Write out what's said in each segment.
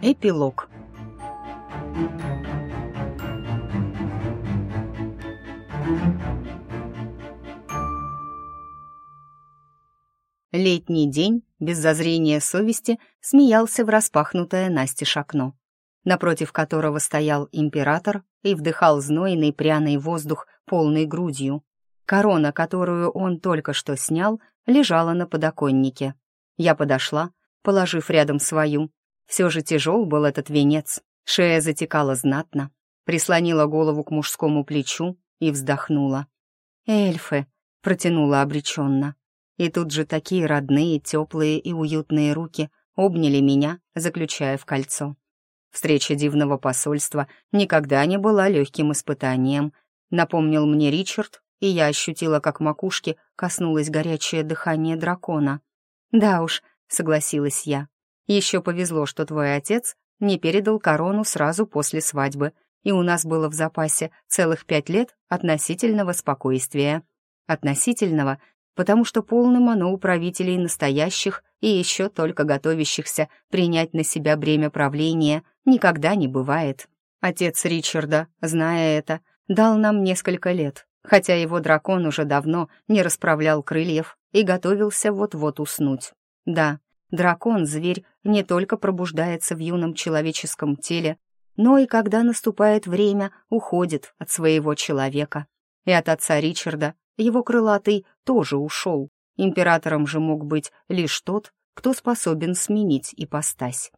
Эпилог Летний день, без зазрения совести, смеялся в распахнутое настежь окно, напротив которого стоял император и вдыхал знойный пряный воздух полной грудью. Корона, которую он только что снял, лежала на подоконнике. Я подошла, положив рядом свою. Все же тяжел был этот венец. Шея затекала знатно, прислонила голову к мужскому плечу и вздохнула. «Эльфы!» — протянула обреченно. И тут же такие родные, теплые и уютные руки обняли меня, заключая в кольцо. Встреча дивного посольства никогда не была легким испытанием, напомнил мне Ричард, и я ощутила, как макушки коснулось горячее дыхание дракона. «Да уж», — согласилась я. «Еще повезло, что твой отец не передал корону сразу после свадьбы, и у нас было в запасе целых пять лет относительного спокойствия. Относительного, потому что полным оно у правителей настоящих и еще только готовящихся принять на себя бремя правления никогда не бывает. Отец Ричарда, зная это, дал нам несколько лет, хотя его дракон уже давно не расправлял крыльев и готовился вот-вот уснуть. Да, дракон, зверь, не только пробуждается в юном человеческом теле, но и когда наступает время, уходит от своего человека. И от отца Ричарда его крылатый тоже ушел. Императором же мог быть лишь тот, кто способен сменить ипостась.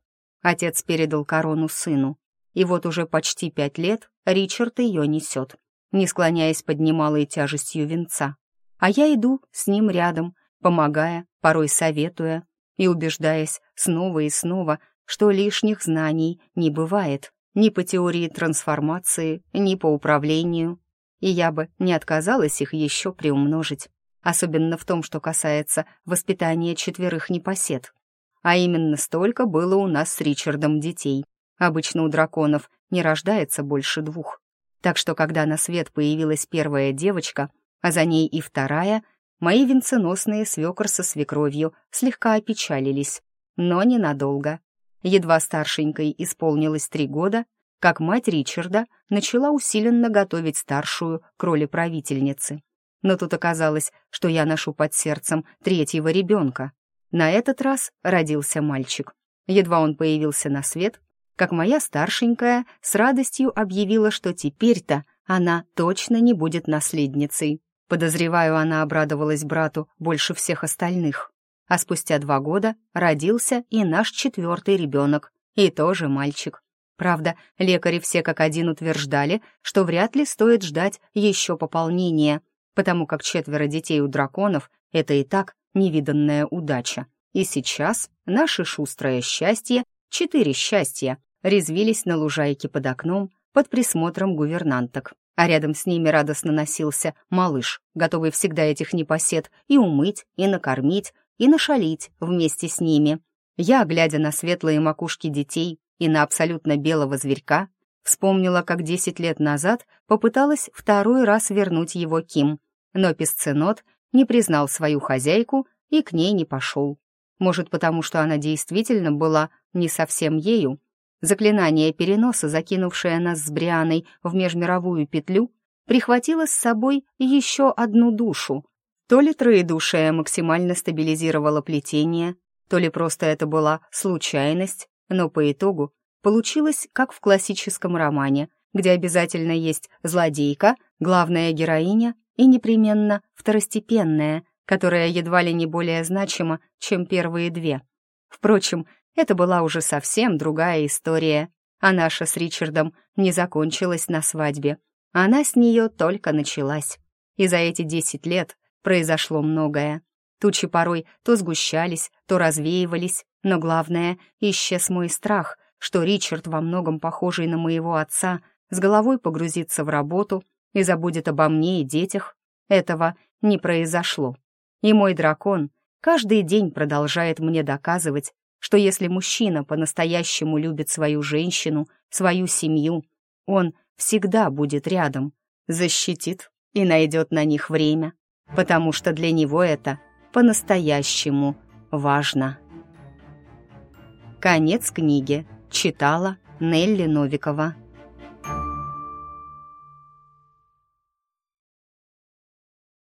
Отец передал корону сыну, и вот уже почти пять лет Ричард ее несет, не склоняясь под немалой тяжестью венца. А я иду с ним рядом, помогая, порой советуя и убеждаясь снова и снова, что лишних знаний не бывает ни по теории трансформации, ни по управлению, и я бы не отказалась их еще приумножить, особенно в том, что касается воспитания четверых непосед. А именно столько было у нас с Ричардом детей. Обычно у драконов не рождается больше двух. Так что, когда на свет появилась первая девочка, а за ней и вторая, мои венценосные свекор со свекровью слегка опечалились, но ненадолго. Едва старшенькой исполнилось три года, как мать Ричарда начала усиленно готовить старшую к роли правительницы. Но тут оказалось, что я ношу под сердцем третьего ребенка. На этот раз родился мальчик. Едва он появился на свет, как моя старшенькая с радостью объявила, что теперь-то она точно не будет наследницей. Подозреваю, она обрадовалась брату больше всех остальных. А спустя два года родился и наш четвертый ребенок, и тоже мальчик. Правда, лекари все как один утверждали, что вряд ли стоит ждать еще пополнения, потому как четверо детей у драконов — это и так невиданная удача. И сейчас наше шустрое счастье, четыре счастья, резвились на лужайке под окном под присмотром гувернанток. А рядом с ними радостно носился малыш, готовый всегда этих непосед и умыть, и накормить, и нашалить вместе с ними. Я, глядя на светлые макушки детей и на абсолютно белого зверька, вспомнила, как десять лет назад попыталась второй раз вернуть его Ким, но песценот не признал свою хозяйку и к ней не пошел. Может, потому что она действительно была не совсем ею, Заклинание переноса, закинувшее нас с Брианой в межмировую петлю, прихватило с собой еще одну душу. То ли троедушие максимально стабилизировало плетение, то ли просто это была случайность, но по итогу получилось как в классическом романе, где обязательно есть злодейка, главная героиня и непременно второстепенная, которая едва ли не более значима, чем первые две. Впрочем, это была уже совсем другая история, а наша с Ричардом не закончилась на свадьбе. Она с нее только началась. И за эти десять лет произошло многое. Тучи порой то сгущались, то развеивались, но главное, исчез мой страх, что Ричард, во многом похожий на моего отца, с головой погрузится в работу и забудет обо мне и детях. Этого не произошло. И мой дракон каждый день продолжает мне доказывать, что если мужчина по-настоящему любит свою женщину, свою семью, он всегда будет рядом, защитит и найдет на них время, потому что для него это по-настоящему важно. Конец книги. Читала Нелли Новикова.